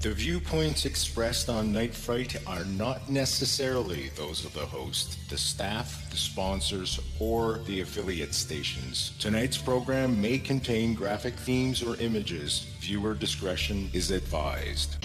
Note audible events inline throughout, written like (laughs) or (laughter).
The viewpoints expressed on Night Fright are not necessarily those of the host, the staff, the sponsors, or the affiliate stations. Tonight's program may contain graphic themes or images. Viewer discretion is advised.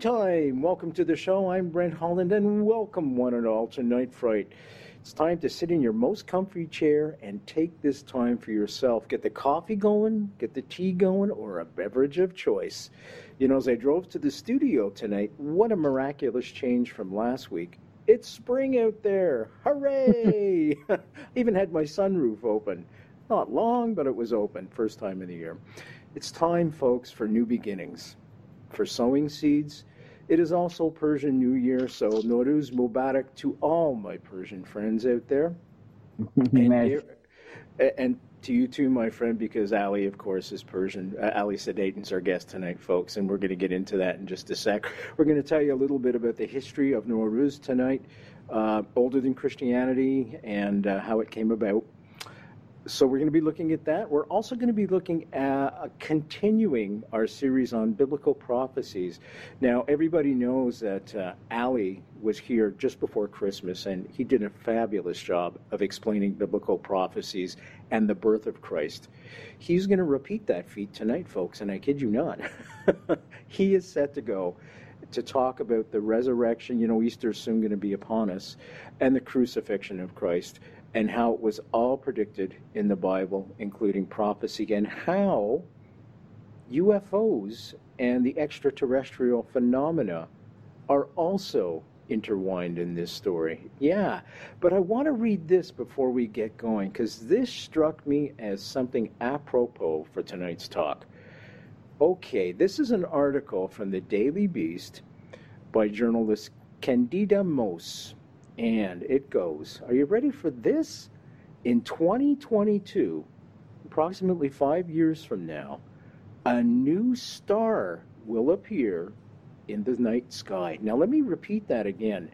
Showtime! Welcome to the show. I'm Brent Holland, and welcome one and all to Night Fright. It's time to sit in your most comfy chair and take this time for yourself. Get the coffee going, get the tea going, or a beverage of choice. You know, as I drove to the studio tonight, what a miraculous change from last week. It's spring out there! Hooray! (laughs) Even had my sunroof open. Not long, but it was open. First time in the year. It's time, folks, for new beginnings for sowing seeds. It is also Persian New Year, so Nowruz Mubarak to all my Persian friends out there. (laughs) and, and to you too, my friend, because Ali, of course, is Persian. Uh, Ali Siadtan's our guest tonight, folks, and we're going to get into that in just a sec. We're going to tell you a little bit about the history of Nowruz tonight, uh, older than Christianity, and uh, how it came about. So we're going to be looking at that. We're also going to be looking at uh, continuing our series on biblical prophecies. Now, everybody knows that uh, Ali was here just before Christmas, and he did a fabulous job of explaining biblical prophecies and the birth of Christ. He's going to repeat that feat tonight, folks, and I kid you not. (laughs) he is set to go to talk about the resurrection. You know, Easter's soon going to be upon us, and the crucifixion of Christ and how it was all predicted in the Bible, including prophecy, and how UFOs and the extraterrestrial phenomena are also intertwined in this story. Yeah, but I want to read this before we get going because this struck me as something apropos for tonight's talk. Okay, this is an article from the Daily Beast by journalist Candida Moss. And it goes Are you ready for this? In 2022, approximately five years from now, a new star will appear in the night sky. Now, let me repeat that again.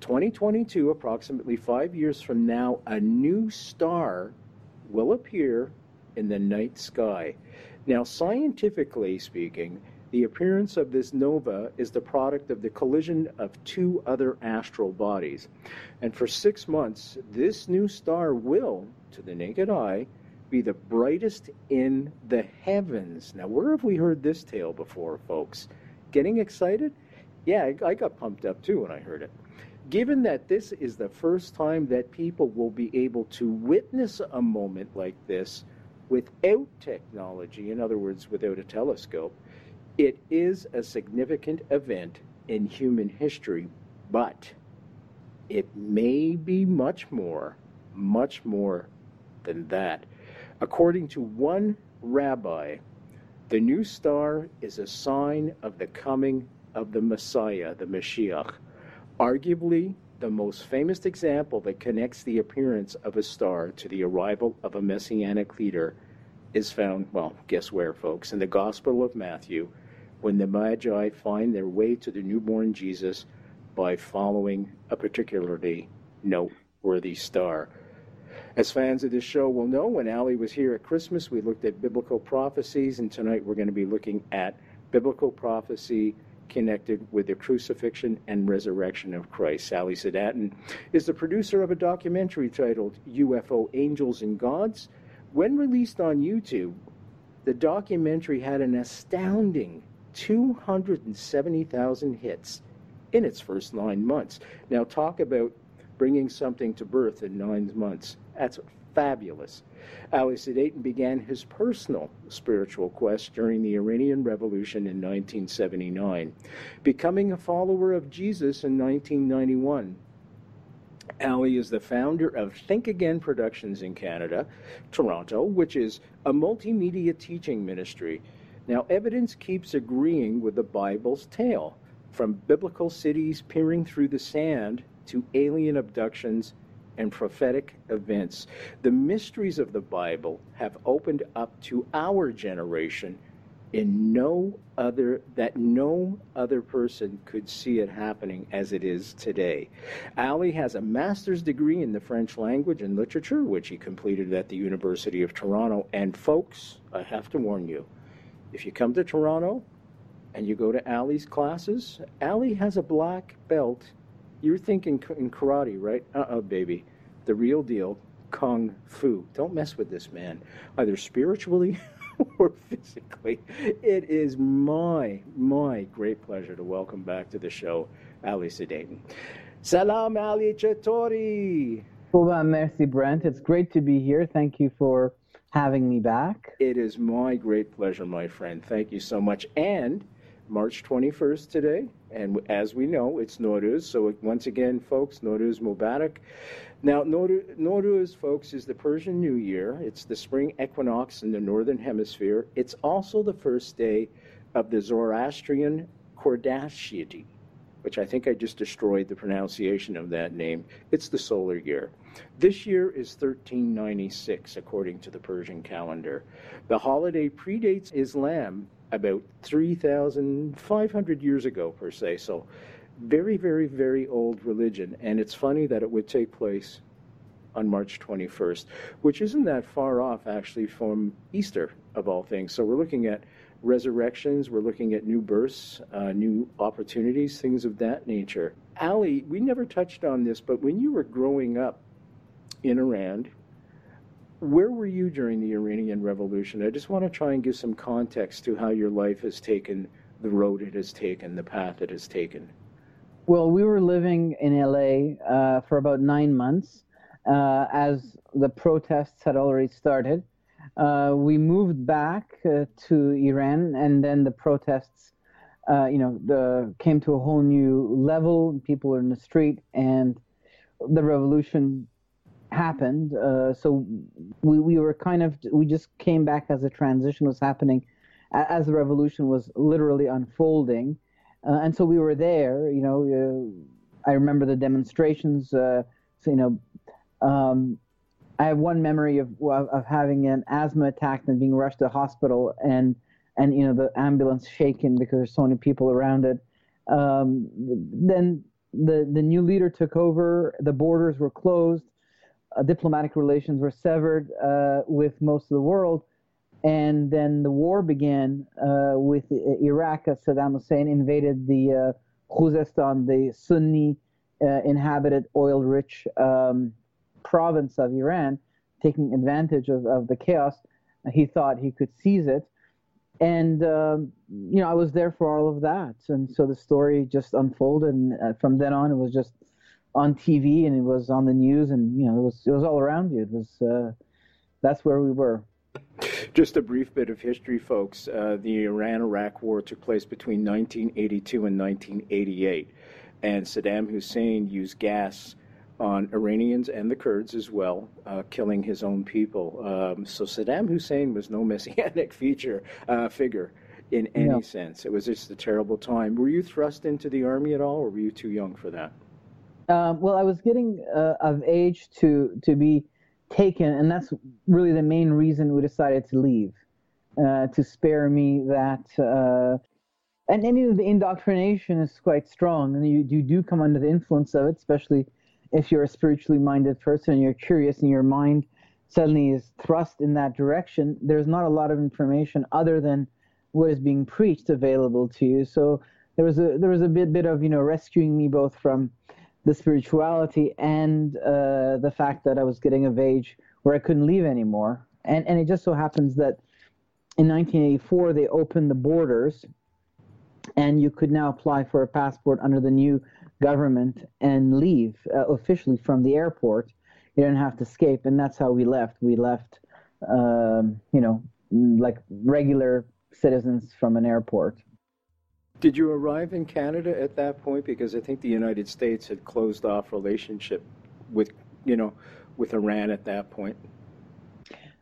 2022, approximately five years from now, a new star will appear in the night sky. Now, scientifically speaking, the appearance of this nova is the product of the collision of two other astral bodies. And for six months, this new star will, to the naked eye, be the brightest in the heavens. Now, where have we heard this tale before, folks? Getting excited? Yeah, I- got pumped up too when I heard it. Given that this is the first time that people will be able to witness a moment like this without technology, in other words, without a telescope, it is a significant event in human history, but it may be much more, much more than that. According to one rabbi, the new star is a sign of the coming of the Messiah, the Mashiach. Arguably, the most famous example that connects the appearance of a star to the arrival of a messianic leader is found, well, guess where, folks? In the Gospel of Matthew, when the Magi find their way to the newborn Jesus by following a particularly noteworthy star. As fans of this show will know, when Ali was here at Christmas, we looked at biblical prophecies, and tonight we're going to be looking at biblical prophecy connected with the crucifixion and resurrection of Christ. Sally Siadtan is the producer of a documentary titled UFO Angels and Gods. When released on YouTube, the documentary had an astounding 270,000 hits in its first nine months. Now, talk about bringing something to birth in nine months. That's fabulous. Ali Siadtan began his personal spiritual quest during the Iranian Revolution in 1979, becoming a follower of Jesus in 1991. Ali is the founder of Think Again Productions in Canada, Toronto, which is a multimedia teaching ministry. Now, evidence keeps agreeing with the Bible's tale, from biblical cities peering through the sand to alien abductions and prophetic events. The mysteries of the Bible have opened up to our generation in no other that no other person could see it happening as it is today. Ali has a master's degree in the French language and literature which he completed at the University of Toronto and folks, I have to warn you, if you come to Toronto and you go to Ali's classes, Ali has a black belt you're thinking in karate, right? Uh uh baby. The real deal, Kung Fu. Don't mess with this man, either spiritually (laughs) or physically. It is my, my great pleasure to welcome back to the show Ali Siadtan. Salam Ali Chatori. Well, merci, Brent. It's great to be here. Thank you for having me back. It is my great pleasure, my friend. Thank you so much. And March 21st today, and as we know, it's Nowruz. So once again, folks, Nowruz Mubarak. Now, Nowruz, folks, is the Persian New Year. It's the spring equinox in the northern hemisphere. It's also the first day of the Zoroastrian Khordadshati, which I think I just destroyed the pronunciation of that name. It's the solar year. This year is 1396, according to the Persian calendar. The holiday predates Islam about 3,500 years ago, per se. So, very, very, very old religion. And it's funny that it would take place on March 21st, which isn't that far off, actually, from Easter, of all things. So, we're looking at resurrections, we're looking at new births, uh, new opportunities, things of that nature. Ali, we never touched on this, but when you were growing up in Iran, where were you during the Iranian Revolution? I just want to try and give some context to how your life has taken the road it has taken, the path it has taken. Well, we were living in LA uh, for about nine months uh, as the protests had already started. Uh, we moved back uh, to Iran, and then the protests, uh, you know, the, came to a whole new level. People were in the street, and the revolution happened. Uh, so we, we were kind of, we just came back as the transition was happening, as the revolution was literally unfolding. Uh, and so we were there, you know, uh, I remember the demonstrations, uh, so, you know, um, I have one memory of, of, having an asthma attack and being rushed to the hospital and, and, you know, the ambulance shaken because there's so many people around it. Um, then the, the new leader took over, the borders were closed diplomatic relations were severed uh, with most of the world. And then the war began uh, with Iraq Saddam Hussein invaded the uh, Khuzestan, the Sunni uh, inhabited oil rich um, province of Iran, taking advantage of, of the chaos. He thought he could seize it. And, um, you know, I was there for all of that. And so the story just unfolded. And uh, from then on, it was just on TV and it was on the news and you know it was it was all around you. It was uh, that's where we were. Just a brief bit of history, folks. Uh, the Iran-Iraq War took place between 1982 and 1988, and Saddam Hussein used gas on Iranians and the Kurds as well, uh, killing his own people. Um, so Saddam Hussein was no (laughs) messianic feature uh, figure in any no. sense. It was just a terrible time. Were you thrust into the army at all, or were you too young for that? Um, well, I was getting uh, of age to to be taken, and that's really the main reason we decided to leave, uh, to spare me that. Uh, and any of the indoctrination is quite strong, and you, you do come under the influence of it, especially if you're a spiritually minded person and you're curious and your mind suddenly is thrust in that direction. There's not a lot of information other than what is being preached available to you. So there was a there was a bit bit of you know rescuing me both from the spirituality and uh, the fact that I was getting of age where I couldn't leave anymore. And and it just so happens that in 1984 they opened the borders, and you could now apply for a passport under the new government and leave uh, officially from the airport. You didn't have to escape, and that's how we left. We left, um, you know, like regular citizens from an airport. Did you arrive in Canada at that point? Because I think the United States had closed off relationship with, you know, with Iran at that point.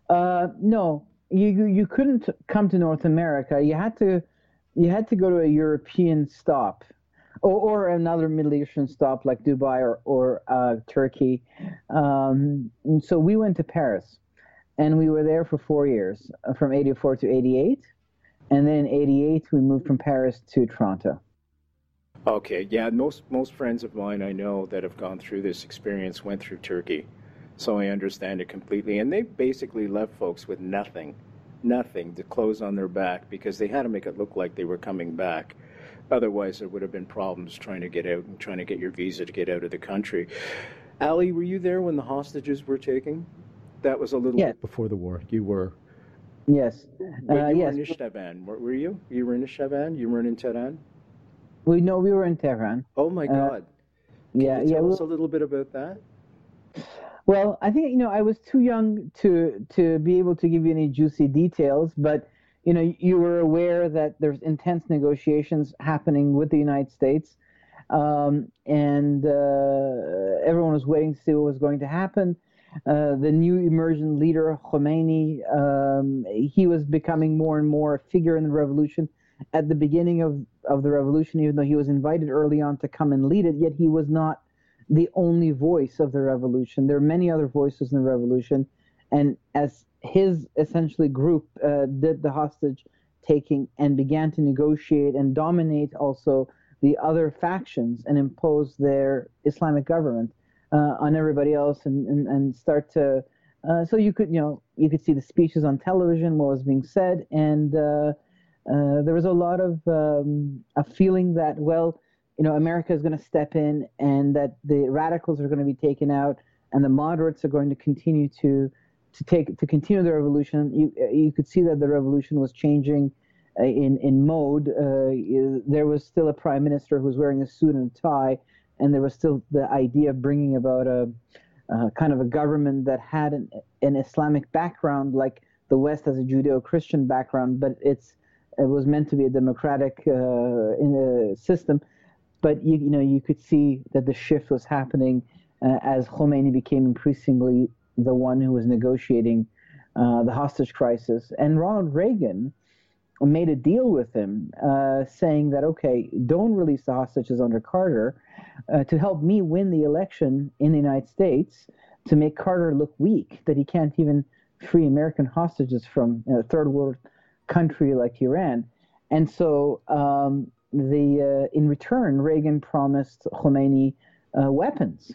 Uh, no, you, you couldn't come to North America. You had to you had to go to a European stop, or, or another Middle Eastern stop like Dubai or or uh, Turkey. Um, so we went to Paris, and we were there for four years, uh, from '84 to '88, and then in '88 we moved from Paris to Toronto. Okay, yeah, most most friends of mine I know that have gone through this experience went through Turkey, so I understand it completely. And they basically left folks with nothing, nothing to close on their back because they had to make it look like they were coming back. Otherwise, there would have been problems trying to get out and trying to get your visa to get out of the country. Ali, were you there when the hostages were taken? That was a little Yeah. before the war. You were. Yes, But uh, you yes. were in Isfahan. Were, were you? You were in Isfahan? You weren't in Tehran? We know we were in Tehran. Oh my Uh, God. Can Yeah, you yeah. tell us a little bit about that? Well, I think you know I was too young to to be able to give you any juicy details, but you know you were aware that there's intense negotiations happening with the United States, um, and uh, everyone was waiting to see what was going to happen. Uh, the new emergent leader Khomeini, um, he was becoming more and more a figure in the revolution. At the beginning of, of the revolution, even though he was invited early on to come and lead it, yet he was not the only voice of the revolution. There are many other voices in the revolution, and as his essentially group uh, did the hostage taking and began to negotiate and dominate also the other factions and impose their Islamic government uh, on everybody else and, and, and start to. Uh, so you could, you know, you could see the speeches on television, what was being said, and uh, uh, there was a lot of um, a feeling that, well, you know, America is going to step in and that the radicals are going to be taken out and the moderates are going to continue to to take to continue the revolution. You you could see that the revolution was changing uh, in in mode. Uh, there was still a prime minister who was wearing a suit and a tie, and there was still the idea of bringing about a, kind of a government that had an, an Islamic background, like the West has a Judeo-Christian background, but it's it was meant to be a democratic uh, in a system. But you, you know you could see that the shift was happening uh, as Khomeini became increasingly the one who was negotiating uh, the hostage crisis, and Ronald Reagan made a deal with him, uh, saying that okay, don't release the hostages under Carter uh, to help me win the election in the United States to make Carter look weak, that he can't even free American hostages from a third world country like Iran, and so. Um, the uh, in return, Reagan promised Khomeini uh, weapons,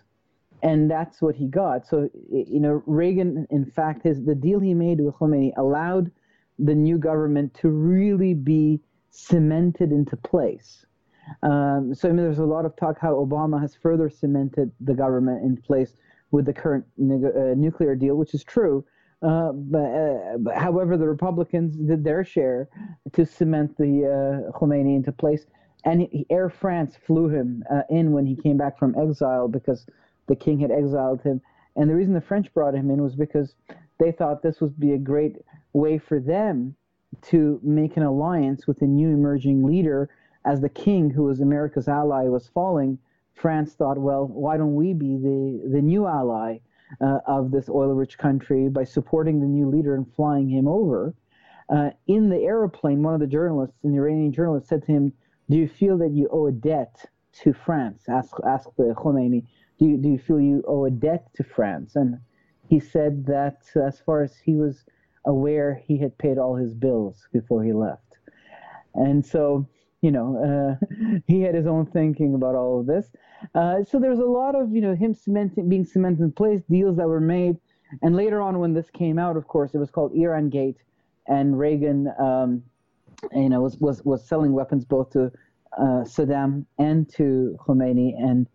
and that's what he got. So you know, Reagan, in fact, his the deal he made with Khomeini allowed the new government to really be cemented into place. Um, so I mean, there's a lot of talk how Obama has further cemented the government in place with the current neg- uh, nuclear deal, which is true. Uh, but, uh, but however, the Republicans did their share to cement the uh, Khomeini into place. And he, Air France flew him uh, in when he came back from exile because the king had exiled him. And the reason the French brought him in was because they thought this would be a great way for them to make an alliance with a new emerging leader. As the king, who was America's ally, was falling, France thought, well, why don't we be the, the new ally uh, of this oil-rich country by supporting the new leader and flying him over? Uh, in the aeroplane, one of the journalists, an Iranian journalist, said to him, "Do you feel that you owe a debt to France?" Asked asked the Khomeini, "Do you do you feel you owe a debt to France?" And he said that as far as he was aware, he had paid all his bills before he left. And so, you know, uh, (laughs) he had his own thinking about all of this. Uh, so there's a lot of, you know, him cementing, being cemented in place, deals that were made. And later on, when this came out, of course, it was called Iran Gate, and Reagan, um, you know, was, was, was selling weapons both to uh, Saddam and to Khomeini. And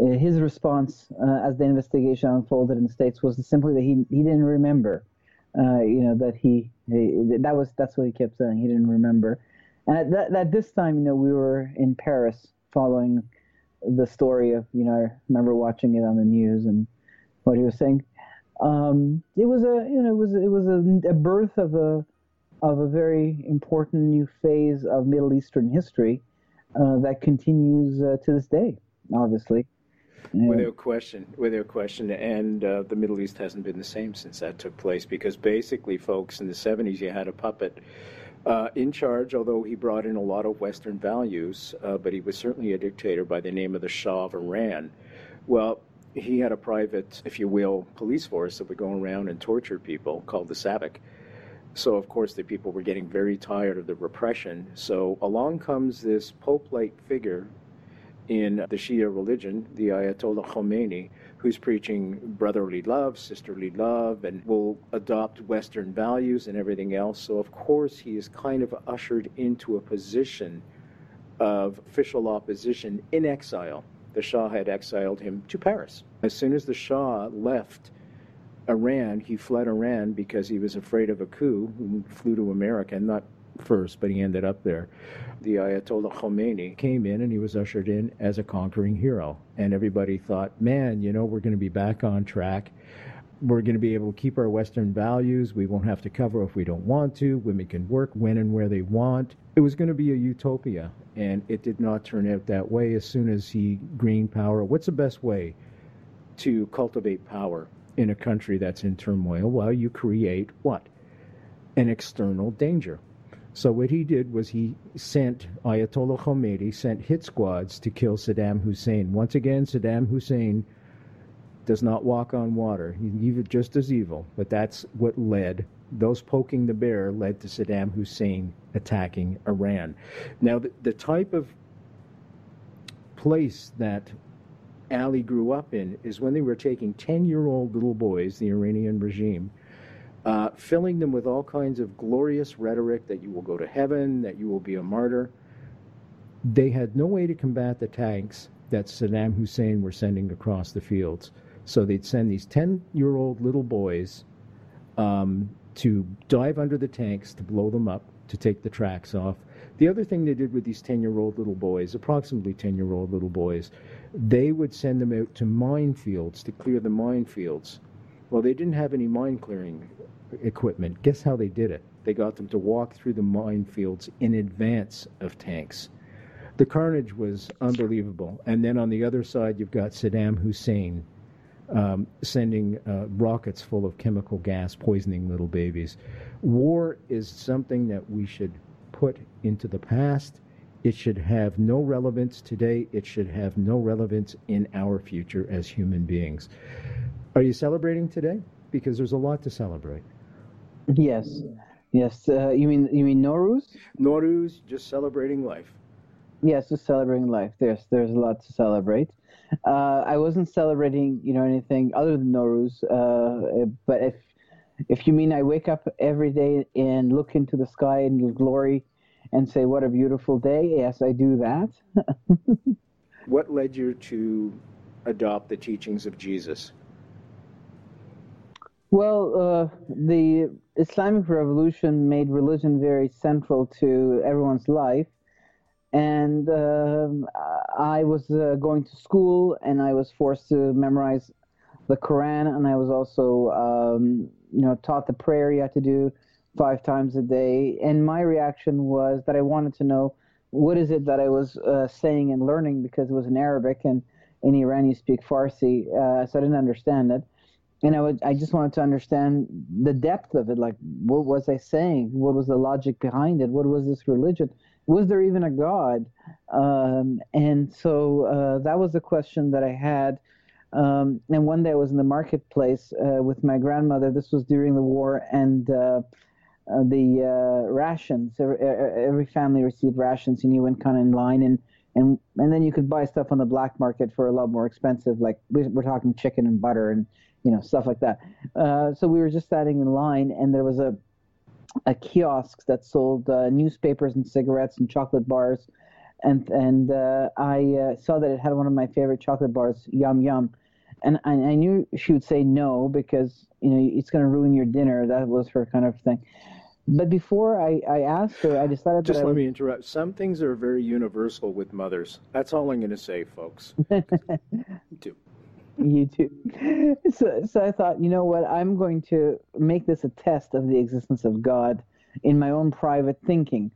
uh, his response, uh, as the investigation unfolded in the states, was simply that he he didn't remember. Uh, you know that he, he that was that's what he kept saying. He didn't remember, And at, that, at this time, you know, we were in Paris following the story of, you know, I remember watching it on the news and what he was saying. Um, it was a, you know, it was it was a, a birth of a of a very important new phase of Middle Eastern history uh, that continues uh, to this day, obviously. Without question, without question, and uh, the Middle East hasn't been the same since that took place. Because basically, folks, in the '70s, you had a puppet uh, in charge, although he brought in a lot of Western values, uh, but he was certainly a dictator by the name of the Shah of Iran. Well, he had a private, if you will, police force that would go around and torture people called the SAVAK. So, of course, the people were getting very tired of the repression. So, along comes this Pope like figure in the Shia religion, the Ayatollah Khomeini, who's preaching brotherly love, sisterly love, and will adopt Western values and everything else. So, of course, he is kind of ushered into a position of official opposition in exile. The Shah had exiled him to Paris. As soon as the Shah left Iran, he fled Iran because he was afraid of a coup and flew to America, and not first, but he ended up there. The Ayatollah Khomeini came in and he was ushered in as a conquering hero. And everybody thought, man, you know, we're going to be back on track. We're going to be able to keep our Western values. We won't have to cover if we don't want to. Women can work when and where they want. It was going to be a utopia, and it did not turn out that way. As soon as he gained power, what's the best way to cultivate power? in a country that's in turmoil? Well, you create what? An external danger. So what he did was he sent Ayatollah Khomeini sent hit squads to kill Saddam Hussein. Once again, Saddam Hussein does not walk on water. He's just as evil, but that's what led those poking the bear led to Saddam Hussein attacking Iran. Now, the, the type of place that Ali grew up in is when they were taking 10 year old little boys, the Iranian regime, uh, filling them with all kinds of glorious rhetoric that you will go to heaven, that you will be a martyr. They had no way to combat the tanks that Saddam Hussein were sending across the fields. So they'd send these 10 year old little boys um, to dive under the tanks to blow them up, to take the tracks off. The other thing they did with these 10 year old little boys, approximately 10 year old little boys, they would send them out to minefields to clear the minefields. Well, they didn't have any mine clearing equipment. Guess how they did it? They got them to walk through the minefields in advance of tanks. The carnage was unbelievable. And then on the other side, you've got Saddam Hussein um, sending uh, rockets full of chemical gas, poisoning little babies. War is something that we should put into the past it should have no relevance today. It should have no relevance in our future as human beings. Are you celebrating today? Because there's a lot to celebrate. Yes, yes. Uh, you mean you mean Nowruz? Nowruz, just celebrating life. Yes, just celebrating life. There's there's a lot to celebrate. Uh, I wasn't celebrating, you know, anything other than Nowruz. Uh, but if if you mean I wake up every day and look into the sky and give glory and say, What a beautiful day. Yes, I do that. (laughs) what led you to adopt the teachings of Jesus? Well, uh, the Islamic Revolution made religion very central to everyone's life. And uh, I was uh, going to school and I was forced to memorize the Quran, and I was also, um, you know, taught the prayer you had to do five times a day. And my reaction was that I wanted to know what is it that I was uh, saying and learning because it was in Arabic and in Iran you speak Farsi, uh, so I didn't understand it. And I would, I just wanted to understand the depth of it. Like, what was I saying? What was the logic behind it? What was this religion? Was there even a God? Um, and so uh, that was the question that I had. Um, and one day I was in the marketplace uh, with my grandmother. This was during the war, and uh, uh, the uh, rations. Every family received rations, and you went kind of in line, and and and then you could buy stuff on the black market for a lot more expensive. Like we're talking chicken and butter and you know stuff like that. Uh, so we were just standing in line, and there was a a kiosk that sold uh, newspapers and cigarettes and chocolate bars, and and uh, I uh, saw that it had one of my favorite chocolate bars, Yum Yum, and I, I knew she would say no because you know it's going to ruin your dinner. That was her kind of thing. But before I, I asked her, I decided Just let me interrupt. Some things are very universal with mothers. That's all I'm going to say, folks. (laughs) you Do. you too. So, so I thought, you know what? I'm going to make this a test of the existence of God in my own private thinking.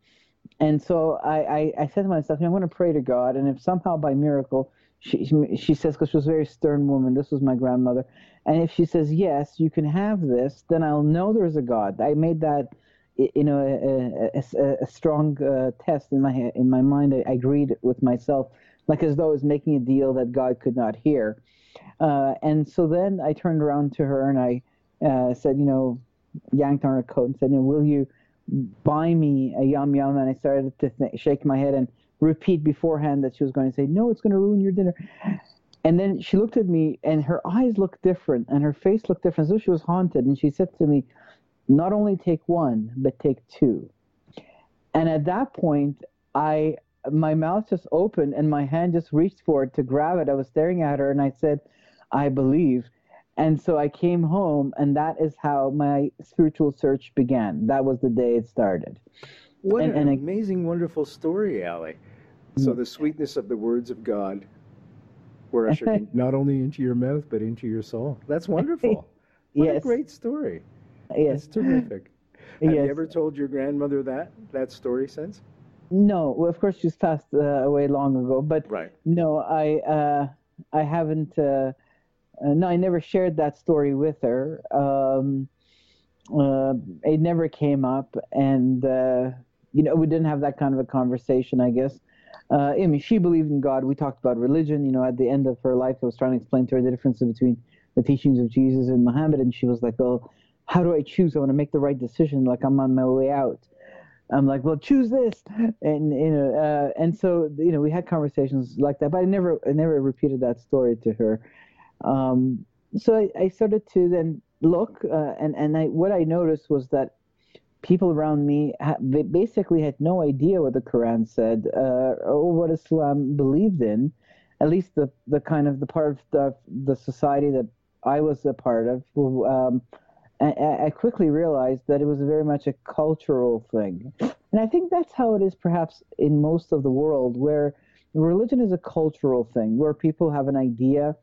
And so I, I, I said to myself, I'm going to pray to God, and if somehow by miracle, she, she says, because she was a very stern woman, this was my grandmother, and if she says, yes, you can have this, then I'll know there's a God. I made that, you know, a, a, a strong uh, test in my in my mind. I, agreed with myself, like as though I was making a deal that God could not hear. Uh, and so then I turned around to her and I uh, said, you know, yanked on her coat and said, will you buy me a yum yum? And I started to th- shake my head and repeat beforehand that she was going to say, no, it's going to ruin your dinner. And then she looked at me and her eyes looked different and her face looked different, though she was haunted. And she said to me, not only take one, but take two. And at that point, I my mouth just opened and my hand just reached for it to grab it. I was staring at her and I said, I believe. And so I came home, and that is how my spiritual search began. That was the day it started. What And- an and I- amazing, wonderful story, Ali. So the sweetness of the words of God were (laughs) ushered in, not only into your mouth, but into your soul. That's wonderful. (laughs) What a Yes. great story. Yes. That's terrific. (laughs) Have Yes. you ever told your grandmother that that story since? No, well, of course she's passed uh, away long ago, but Right. no, I uh, I haven't. Uh, uh, no, I never shared that story with her. Um, uh, it never came up, and uh, you know we didn't have that kind of a conversation. I guess. Uh, I mean, she believed in God. We talked about religion. You know, at the end of her life, I was trying to explain to her the differences between the teachings of Jesus and Muhammad, and she was like, "Well, how do I choose? I want to make the right decision. Like I'm on my way out." I'm like, well, choose this, and you know, uh, and so you know, we had conversations like that, but I never, I never repeated that story to her. Um, so I, I started to then look, uh, and and I, what I noticed was that people around me ha- they basically had no idea what the Quran said uh, or what Islam believed in, at least the the kind of the part of the the society that I was a part of. Um, I, I quickly realized that it was very much a cultural thing. And I think that's how it is perhaps in most of the world, where religion is a cultural thing, where people have an idea.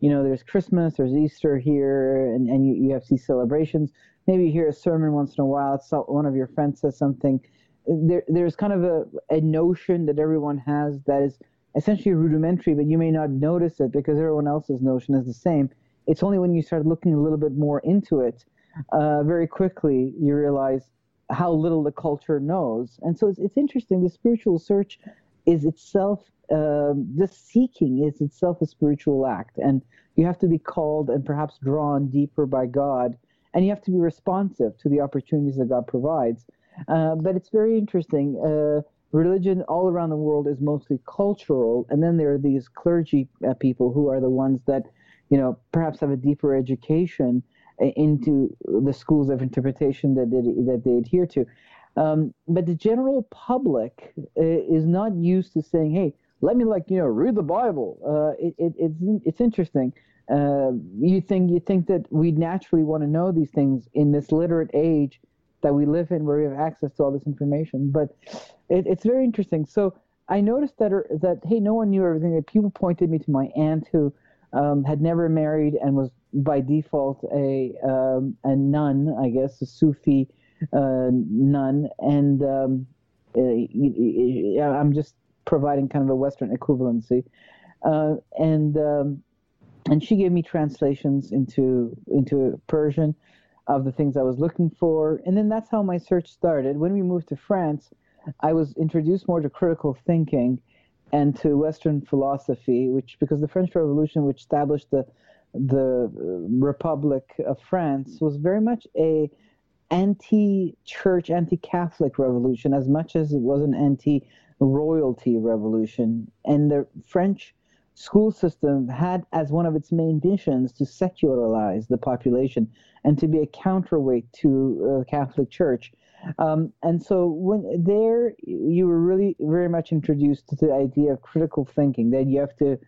You know, there's Christmas, there's Easter here, and, and you, you have these celebrations. Maybe you hear a sermon once in a while, it's one of your friends says something. There, there's kind of a, a notion that everyone has that is essentially rudimentary, but you may not notice it because everyone else's notion is the same. It's only when you start looking a little bit more into it uh, very quickly you realize how little the culture knows. And so it's, it's interesting. The spiritual search is itself, um the seeking is itself a spiritual act. And you have to be called and perhaps drawn deeper by God. And you have to be responsive to the opportunities that God provides. Uh, but it's very interesting. Uh, religion all around the world is mostly cultural. And then there are these clergy uh, people who are the ones that, you know, perhaps have a deeper education into the schools of interpretation that they, that they adhere to. Um, but the general public uh, is not used to saying, "Hey, let me like you know read the Bible." Uh, it, it, it's it's interesting. Uh, you think you think that we naturally want to know these things in this literate age that we live in, where we have access to all this information. But it, it's very interesting. So I noticed that that hey, no one knew everything. That people pointed me to my aunt who um, had never married and was by default a um, a nun, I guess, a Sufi uh, nun, and um, uh, I'm just providing kind of a Western equivalency, uh, and um, and she gave me translations into into Persian of the things I was looking for, and then that's how my search started. When we moved to France, I was introduced more to critical thinking and to Western philosophy, which because the French Revolution, which established the the Republic of France, was very much a anti-church, anti-Catholic revolution, as much as it was an anti-royalty revolution. And the French school system had as one of its main missions to secularize the population and to be a counterweight to uh, the Catholic Church. Um, and so when there, you were really very much introduced to the idea of critical thinking. That you have to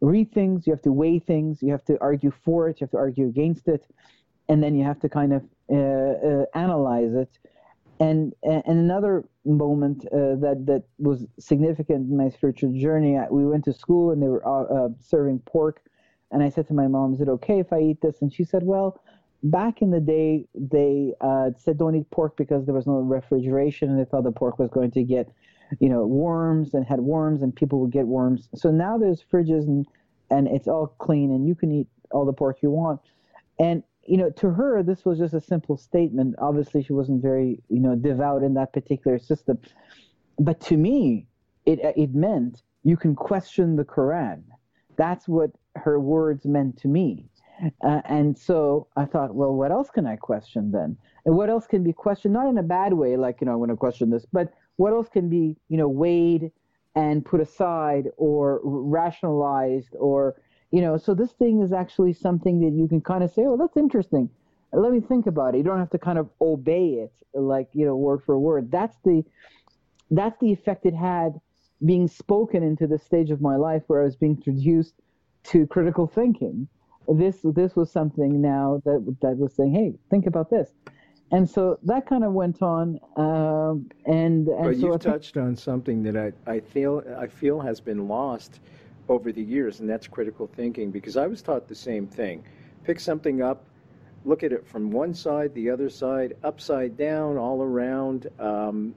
read things, you have to weigh things, you have to argue for it, you have to argue against it. and then you have to kind of uh, uh, analyze it. And and another moment uh, that that was significant in my spiritual journey, we went to school and they were uh, serving pork, and I said to my mom, "Is it okay if I eat this?" And she said, "Well." Back in the day, they uh, said don't eat pork because there was no refrigeration, and they thought the pork was going to get, you know, worms and had worms, and people would get worms. So now there's fridges and and it's all clean, and you can eat all the pork you want. And you know, to her, this was just a simple statement. Obviously, she wasn't very, you know, devout in that particular system. But to me, it it meant you can question the Quran. That's what her words meant to me. Uh, and so I thought, well, what else can I question then? And what else can be questioned? Not in a bad way, like you know, I want to question this, but what else can be, you know, weighed and put aside or rationalized or you know so this thing is actually something that you can kind of say oh that's interesting. Let me think about it. You don't have to kind of obey it like you know word for word. That's the that's the effect it had being spoken into the stage of my life where i was being introduced to critical thinking. This this was something now that that was saying hey think about this and so that kind of went on um, and, and but so you've touched on something that I, I feel i feel has been lost over the years, and that's critical thinking because I was taught the same thing. Pick something up, look at it from one side, the other side, upside down, all around, um,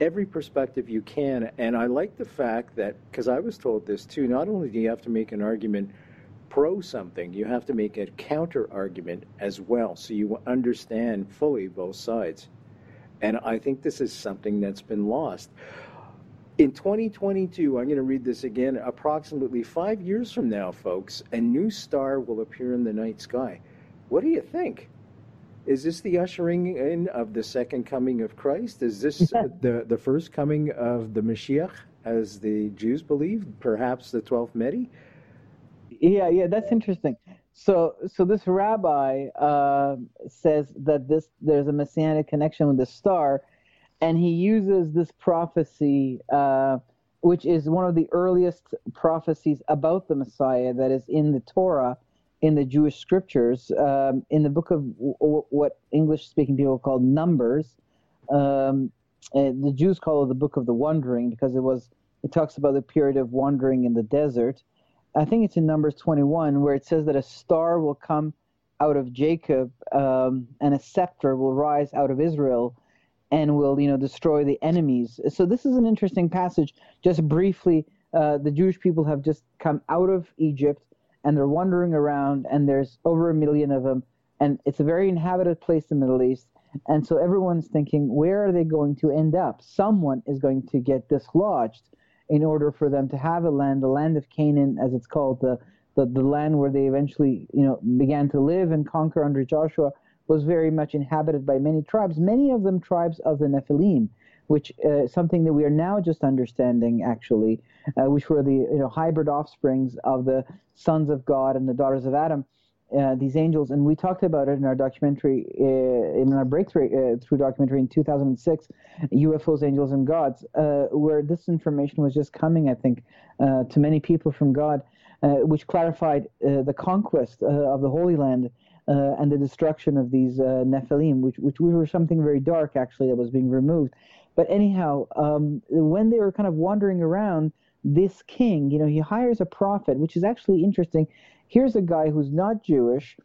every perspective you can. And I like the fact that, because I was told this too, not only do you have to make an argument pro something, you have to make a counter argument as well so you understand fully both sides. And I think this is something that's been lost. In 2022, I'm going to read this again, approximately five years from now, folks, a new star will appear in the night sky. What do you think? Is this the ushering in of the second coming of Christ? Is this (laughs) uh, the, the first coming of the Mashiach, as the Jews believe? Perhaps the 12th Mahdi? Yeah, yeah, that's interesting. So, so this rabbi uh, says that this there's a messianic connection with the star, and he uses this prophecy, uh, which is one of the earliest prophecies about the Messiah that is in the Torah, in the Jewish scriptures, um, in the book of w- what English-speaking people call Numbers. Um, the Jews call it the book of the wandering because it was it talks about the period of wandering in the desert. I think it's in Numbers 21 where it says that a star will come out of Jacob um, and a scepter will rise out of Israel and will you know destroy the enemies. So this is an interesting passage. Just briefly, uh, the Jewish people have just come out of Egypt and they're wandering around, and there's over a million of them, and it's a very inhabited place in the Middle East. And so everyone's thinking, where are they going to end up? Someone is going to get dislodged in order for them to have a land, the land of Canaan, as it's called, the, the, the land where they eventually, you know, began to live and conquer under Joshua was very much inhabited by many tribes, many of them tribes of the Nephilim, which uh, something that we are now just understanding actually, uh, which were the you know hybrid offsprings of the sons of God and the daughters of Adam. Uh, these angels, and we talked about it in our documentary, uh, in our breakthrough uh, through documentary in 2006, UFOs, Angels, and Gods, uh, where this information was just coming, I think, to many people from God, which clarified the conquest of the Holy Land uh, and the destruction of these uh, Nephilim, which which were something very dark actually that was being removed. But anyhow, um, when they were kind of wandering around, this king, you know, he hires a prophet, which is actually interesting. Here's a guy who's not Jewish,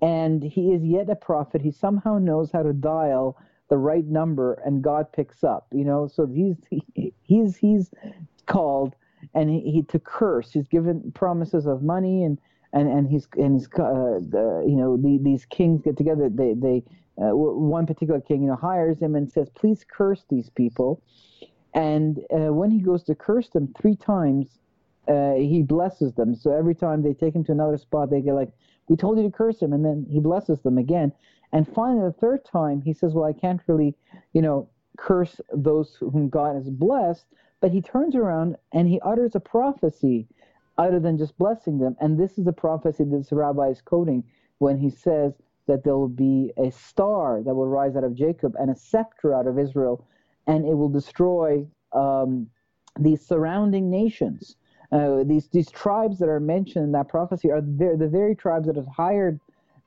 and he is yet a prophet. He somehow knows how to dial the right number, and God picks up. You know, so he's (laughs) he, he's he's called and he, he to curse. He's given promises of money and and and he's and he's uh, the, you know the, these kings get together. They they uh, one particular king you know hires him and says, please curse these people. And uh, when he goes to curse them three times, uh, he blesses them. So every time they take him to another spot, they get like, we told you to curse him, and then he blesses them again. And finally, the third time, he says, well, I can't really, you know, curse those whom God has blessed. But he turns around and he utters a prophecy other than just blessing them. And this is the prophecy that this rabbi is quoting when he says that there will be a star that will rise out of Jacob and a scepter out of Israel, and it will destroy um, these surrounding nations. Uh, these these tribes that are mentioned in that prophecy are the, the very tribes that have hired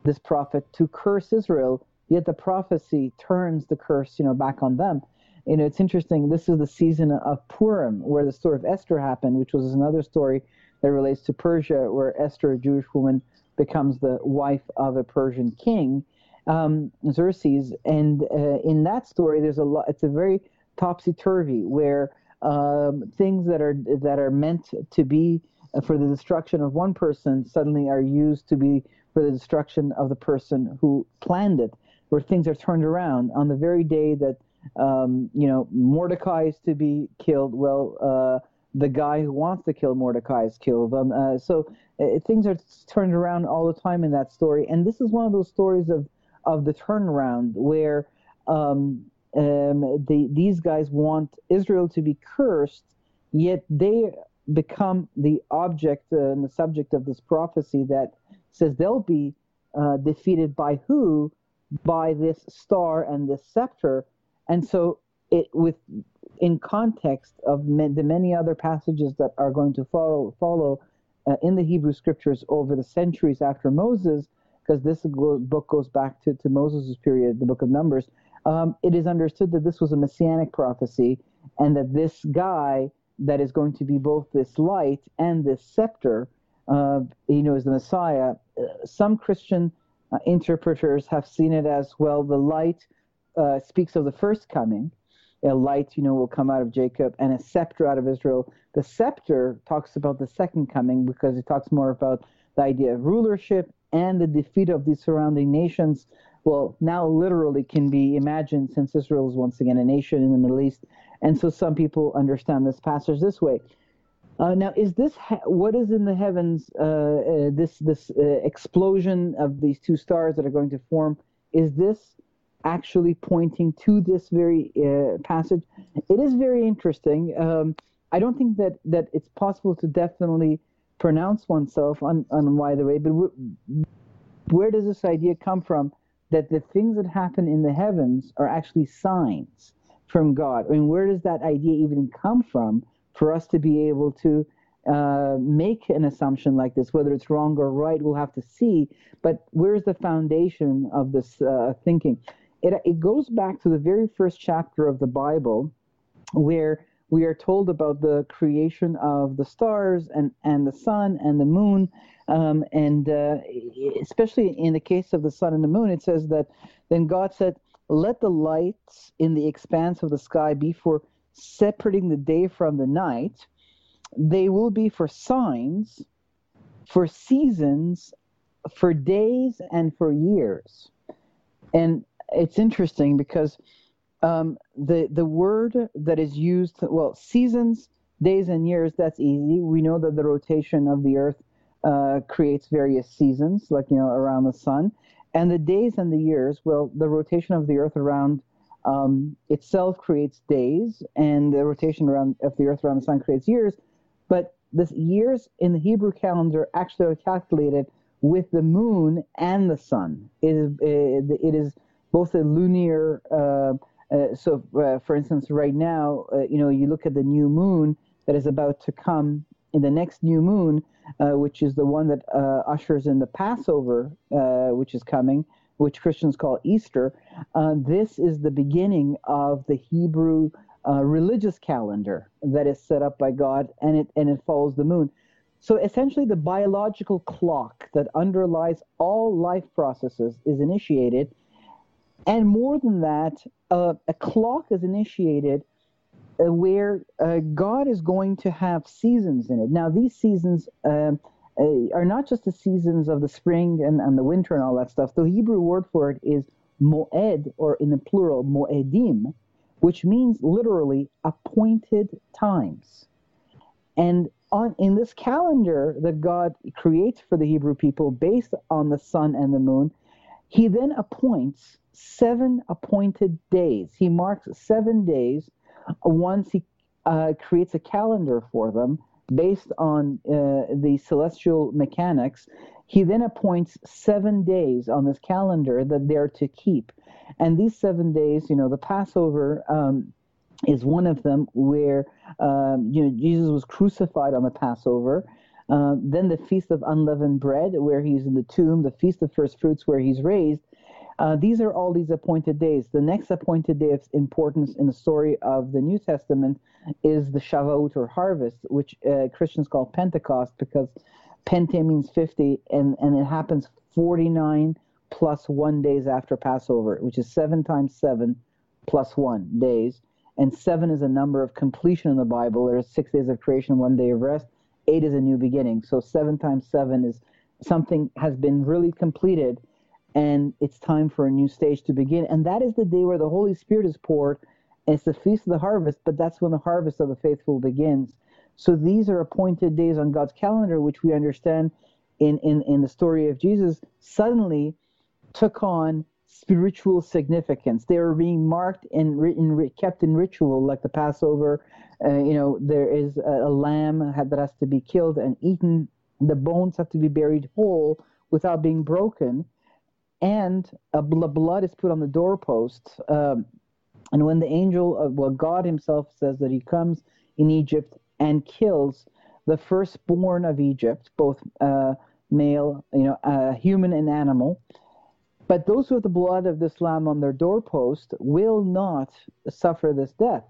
this prophet to curse Israel, yet the prophecy turns the curse, you know, back on them. You know, it's interesting. This is the season of Purim, where the story of Esther happened, which was another story that relates to Persia, where Esther, a Jewish woman, becomes the wife of a Persian king, um, Xerxes. And uh, in that story, there's a lot. It's a very topsy turvy, where um, things that are that are meant to be for the destruction of one person suddenly are used to be for the destruction of the person who planned it, where things are turned around on the very day that um, you know Mordecai is to be killed. Well, uh, the guy who wants to kill Mordecai is killed. Um, uh, so uh, things are turned around all the time in that story, and this is one of those stories of of the turnaround where um, um, the, these guys want Israel to be cursed, yet they become the object uh, and the subject of this prophecy that says they'll be uh, defeated by who? By this star and this scepter. And so it with in context of the many other passages that are going to follow follow uh, in the Hebrew scriptures over the centuries after Moses, because this book goes back to, to Moses' period, the book of Numbers, um, it is understood that this was a messianic prophecy and that this guy that is going to be both this light and this scepter, uh, you know, is the Messiah. Uh, some Christian uh, interpreters have seen it as well. The light uh, speaks of the first coming. A light, you know, will come out of Jacob, and a scepter out of Israel. The scepter talks about the second coming because it talks more about the idea of rulership and the defeat of the surrounding nations well, now literally can be imagined since Israel is once again a nation in the Middle East. And so some people understand this passage this way. Uh, now, is this ha- what is in the heavens? Uh, uh, this this uh, explosion of these two stars that are going to form. Is this actually pointing to this very uh, passage? It is very interesting. Um, I don't think that that it's possible to definitely pronounce oneself on on why the way, but where does this idea come from? That the things that happen in the heavens are actually signs from God. I mean, where does that idea even come from for us to be able to uh, make an assumption like this? Whether it's wrong or right, we'll have to see. But where's the foundation of this uh, thinking? It, it goes back to the very first chapter of the Bible, where we are told about the creation of the stars and, and the sun and the moon. Um, and uh, especially in the case of the sun and the moon, it says that then God said, Let the lights in the expanse of the sky be for separating the day from the night. They will be for signs, for seasons, for days, and for years. And it's interesting because um, the the word that is used, well, seasons, days, and years. That's easy. We know that the rotation of the Earth uh, creates various seasons, like you know around the sun, and the days and the years. Well, the rotation of the Earth around um, itself creates days, and the rotation around of the Earth around the sun creates years. But the years in the Hebrew calendar actually are calculated with the moon and the sun. It is it is both a lunar uh, uh, so, uh, for instance, right now, uh, you know, you look at the new moon that is about to come in the next new moon, uh, which is the one that uh, ushers in the Passover, which is coming, which Christians call Easter. this is the beginning of the Hebrew religious calendar that is set up by God, and it and it follows the moon. So essentially, the biological clock that underlies all life processes is initiated and more than that, uh, a clock is initiated uh, where uh, God is going to have seasons in it. Now, these seasons um, uh, are not just the seasons of the spring and, and the winter and all that stuff. The Hebrew word for it is moed, or in the plural, moedim, which means literally appointed times. And on in this calendar that God creates for the Hebrew people based on the sun and the moon, he then appoints seven appointed days. He marks seven days once he uh, creates a calendar for them based on uh, the celestial mechanics. He then appoints seven days on this calendar that they're to keep. And these seven days, you know, the Passover um, is one of them where, um, you know, Jesus was crucified on the Passover. Uh, then the Feast of Unleavened Bread, where he's in the tomb, the Feast of First Fruits, where he's raised. Uh, these are all these appointed days. The next appointed day of importance in the story of the New Testament is the Shavuot or harvest, which uh, Christians call Pentecost because Pente means 50, and, and it happens 49 plus one days after Passover, which is seven times seven plus one days. And seven is a number of completion in the Bible. There's six days of creation, one day of rest. Eight is a new beginning. So seven times seven is something has been really completed, and it's time for a new stage to begin. And that is the day where the Holy Spirit is poured. It's the feast of the harvest, but that's when the harvest of the faithful begins. So these are appointed days on God's calendar, which we understand in, in, in the story of Jesus, suddenly took on spiritual significance. They were being marked and written, kept in ritual, like the Passover. Uh, you know, there is a, a lamb that has to be killed and eaten. The bones have to be buried whole without being broken, and a bl- blood is put on the doorpost. Um, and when the angel, of, well, God Himself says that He comes in Egypt and kills the firstborn of Egypt, both uh, male, you know, uh, human and animal but those with the blood of this lamb on their doorpost will not suffer this death.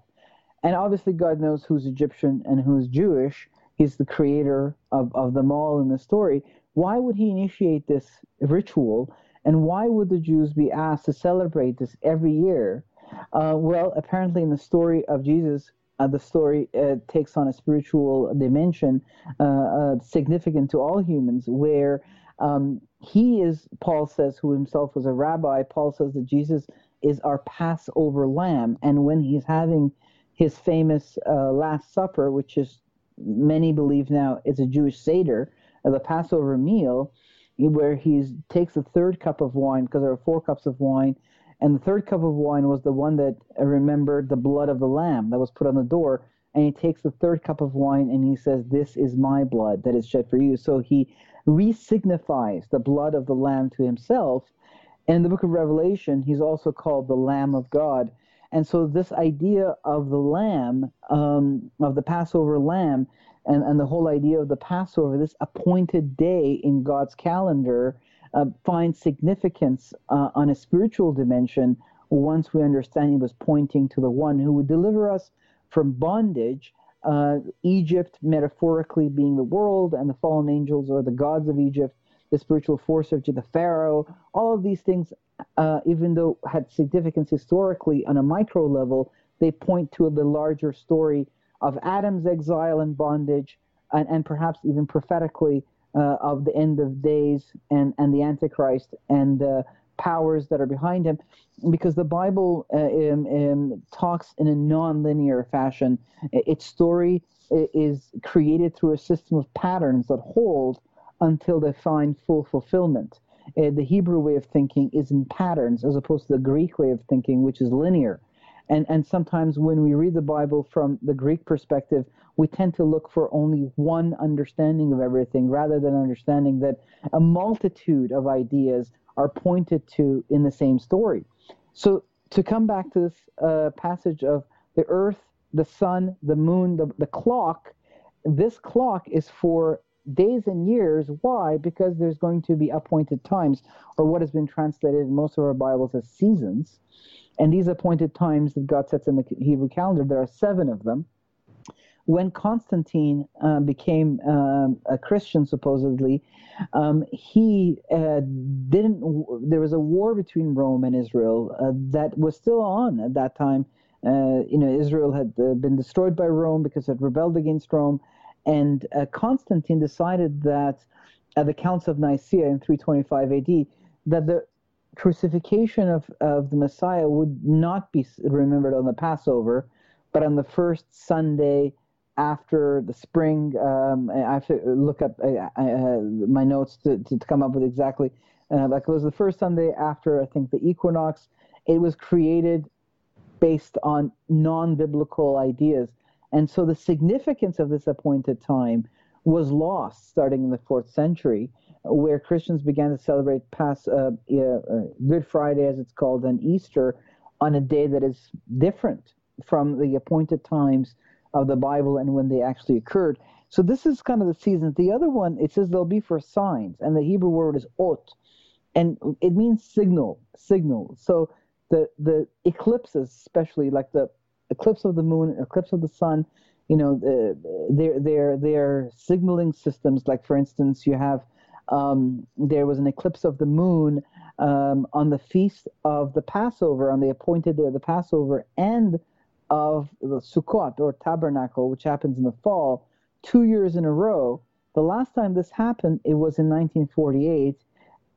And obviously, God knows who's Egyptian and who's Jewish. He's the creator of, of them all in the story. Why would he initiate this ritual? And why would the Jews be asked to celebrate this every year? Uh, well, apparently, in the story of Jesus, uh, the story uh, takes on a spiritual dimension uh, uh, significant to all humans, where um, he is, Paul says, who himself was a rabbi, Paul says that Jesus is our Passover lamb. And when he's having his famous uh, Last Supper, which is many believe now is a Jewish Seder, uh, the Passover meal, where he takes the third cup of wine, because there are four cups of wine, and the third cup of wine was the one that remembered the blood of the lamb that was put on the door. And he takes the third cup of wine and he says, This is my blood that is shed for you. So he resignifies the blood of the Lamb to himself. And in the book of Revelation, he's also called the Lamb of God. And so, this idea of the Lamb, um, of the Passover Lamb, and, and the whole idea of the Passover, this appointed day in God's calendar, uh, finds significance uh, on a spiritual dimension once we understand he was pointing to the one who would deliver us from bondage uh, Egypt metaphorically being the world, and the fallen angels or the gods of Egypt, the spiritual force of the Pharaoh. All of these things, uh, even though had significance historically on a micro level, they point to the larger story of Adam's exile and bondage, and, and perhaps even prophetically uh, of the end of days and, and the Antichrist and uh, powers that are behind him because the Bible uh, um, um, talks in a non-linear fashion. Its story is created through a system of patterns that hold until they find full fulfillment. Uh, the Hebrew way of thinking is in patterns as opposed to the Greek way of thinking, which is linear. And, and sometimes when we read the Bible from the Greek perspective, we tend to look for only one understanding of everything rather than understanding that a multitude of ideas are pointed to in the same story. So to come back to this uh, passage of the earth, the sun, the moon, the, the clock, this clock is for days and years. Why? Because there's going to be appointed times, or what has been translated in most of our Bibles as seasons. And these appointed times that God sets in the Hebrew calendar, there are seven of them when Constantine uh, became um, a Christian, supposedly, um, he uh, didn't. There was a war between Rome and Israel uh, that was still on at that time. Uh, you know, Israel had uh, been destroyed by Rome because it rebelled against Rome, and uh, Constantine decided that at the Council of Nicaea in 325 AD that the crucifixion of, of the Messiah would not be remembered on the Passover, but on the first Sunday after the spring. Um, I have to look up uh, my notes to, to, come up with exactly. Uh, like it was the first Sunday after I think the equinox. It was created based on non-biblical ideas, and so the significance of this appointed time was lost starting in the fourth century, where Christians began to celebrate past uh, uh, Good Friday, as it's called, and Easter on a day that is different from the appointed times of the Bible and when they actually occurred. So this is kind of the seasons. The other one, it says they'll be for signs, and the Hebrew word is ot, and it means signal, signal. So the the eclipses, especially like the eclipse of the moon, eclipse of the sun, you know, they're they're they're signaling systems. Like for instance, you have um, there was an eclipse of the moon um, on the feast of the Passover, on the appointed day of the Passover, and of the Sukkot or tabernacle, which happens in the fall, two years in a row. The last time this happened, it was in 1948,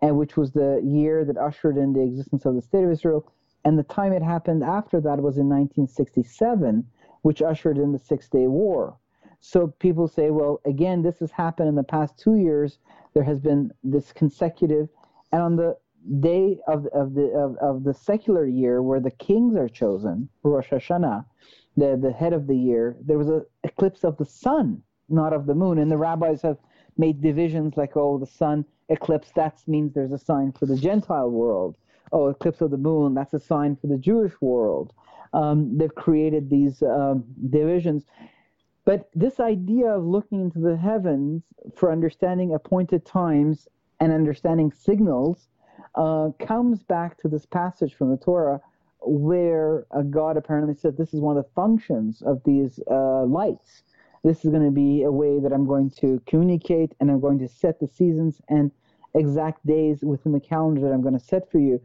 and which was the year that ushered in the existence of the state of Israel. And the time it happened after that was in 1967, which ushered in the Six Day War. So people say, well, again, this has happened in the past two years. There has been this consecutive, and on the day of, of the of, of the secular year where the kings are chosen, Rosh Hashanah, the, the head of the year, there was an eclipse of the sun, not of the moon. And the rabbis have made divisions like, oh, the sun eclipse, that means there's a sign for the Gentile world. Oh, eclipse of the moon, that's a sign for the Jewish world. Um, they've created these um, divisions. But this idea of looking into the heavens for understanding appointed times and understanding signals uh, comes back to this passage from the Torah where uh, God apparently said this is one of the functions of these uh, lights. This is going to be a way that I'm going to communicate and I'm going to set the seasons and exact days within the calendar that I'm going to set for you.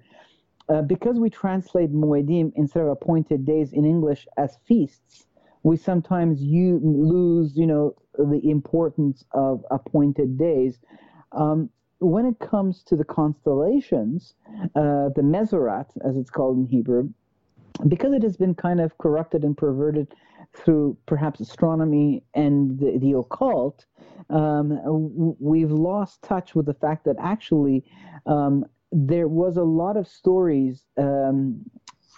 Uh, because we translate Moedim instead of appointed days in English as feasts, we sometimes you lose, you know, the importance of appointed days. Um, when it comes to the constellations, uh, the Mazzaroth, as it's called in Hebrew, because it has been kind of corrupted and perverted through perhaps astronomy and the, the occult, um, we've lost touch with the fact that actually um, there was a lot of stories um,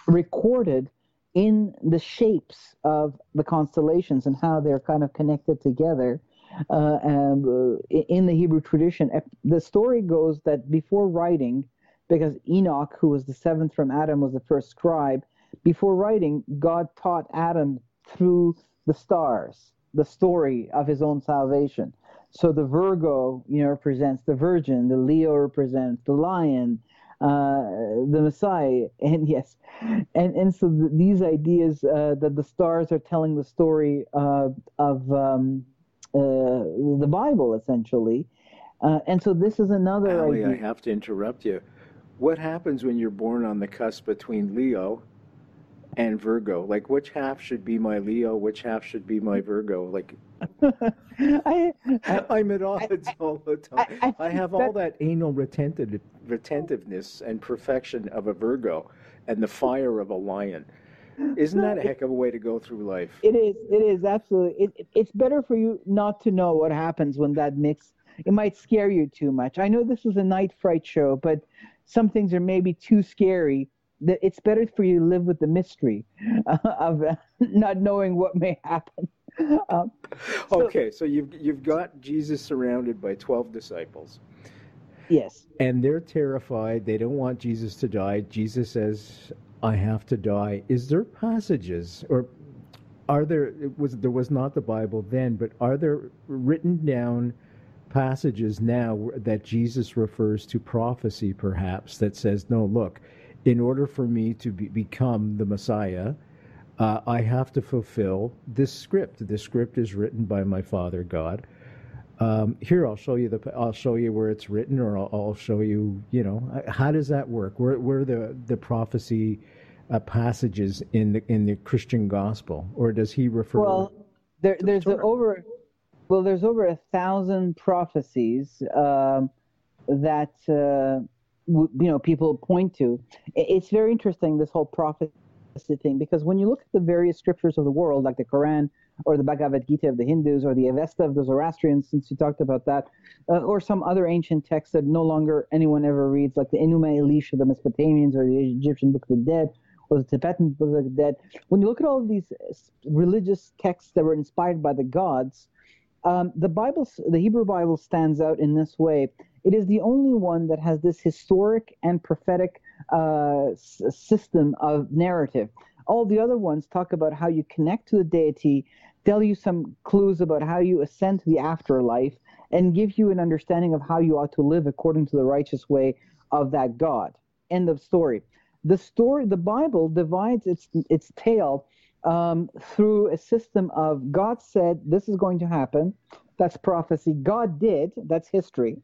recorded in the shapes of the constellations and how they're kind of connected together uh, uh in the Hebrew tradition. The story goes that before writing, because Enoch, who was the seventh from Adam, was the first scribe, before writing, God taught Adam through the stars the story of his own salvation. So the Virgo, you know, represents the Virgin. The Leo represents the Lion, uh, the Messiah, (laughs) and yes, and and so th- these ideas uh, that the stars are telling the story uh, of um, the Bible, essentially. Uh, and so this is another Ali, idea. I have to interrupt you. What happens when you're born on the cusp between Leo and Virgo? Like, which half should be my Leo? Which half should be my Virgo? Like, (laughs) I, I, am at odds I, all the time. I, I have all that anal retentive, retentiveness and perfection of a Virgo and the fire of a lion. Isn't that a (laughs) heck of a way to go through life? It is. It is absolutely. It, it's better for you not to know what happens when that mix. It might scare you too much. I know this is a night fright show, but some things are maybe too scary. That it's better for you to live with the mystery uh, (laughs) of uh, not knowing what may happen. Um, so, okay, so you've you've got Jesus surrounded by twelve disciples. Yes. And they're terrified. They don't want Jesus to die. Jesus says, I have to die. Is there passages or are there was there was not the Bible then, but are there written down passages now that Jesus refers to prophecy perhaps that says, no, look, in order for me to be, become the Messiah, uh, I have to fulfill this script. This script is written by my Father God. Um, here, I'll show you the. I'll show you where it's written, or I'll, I'll show you. You know, how does that work? Where, where the the prophecy uh, passages in the in the Christian gospel, or does he refer? Well, there, there's the over. Well, there's over a thousand prophecies um, that uh, w- you know people point to. It's very interesting this whole prophecy thing because when you look at the various scriptures of the world, like the Quran or the Bhagavad Gita of the Hindus or the Avesta of the Zoroastrians, since you talked about that, uh, or some other ancient texts that no longer anyone ever reads, like the Enuma Elish of the Mesopotamians or the Egyptian Book of the Dead or the Tibetan the Dead. When you look at all these religious texts that were inspired by the gods, um, the Bible, the Hebrew Bible, stands out in this way. It is the only one that has this historic and prophetic uh, s- system of narrative. All the other ones talk about how you connect to the deity tell you some clues about how you ascend to the afterlife, and give you an understanding of how you ought to live according to the righteous way of that God. End of story. The story, the Bible divides its its tale um, through a system of God said this is going to happen. That's prophecy. God did. That's history.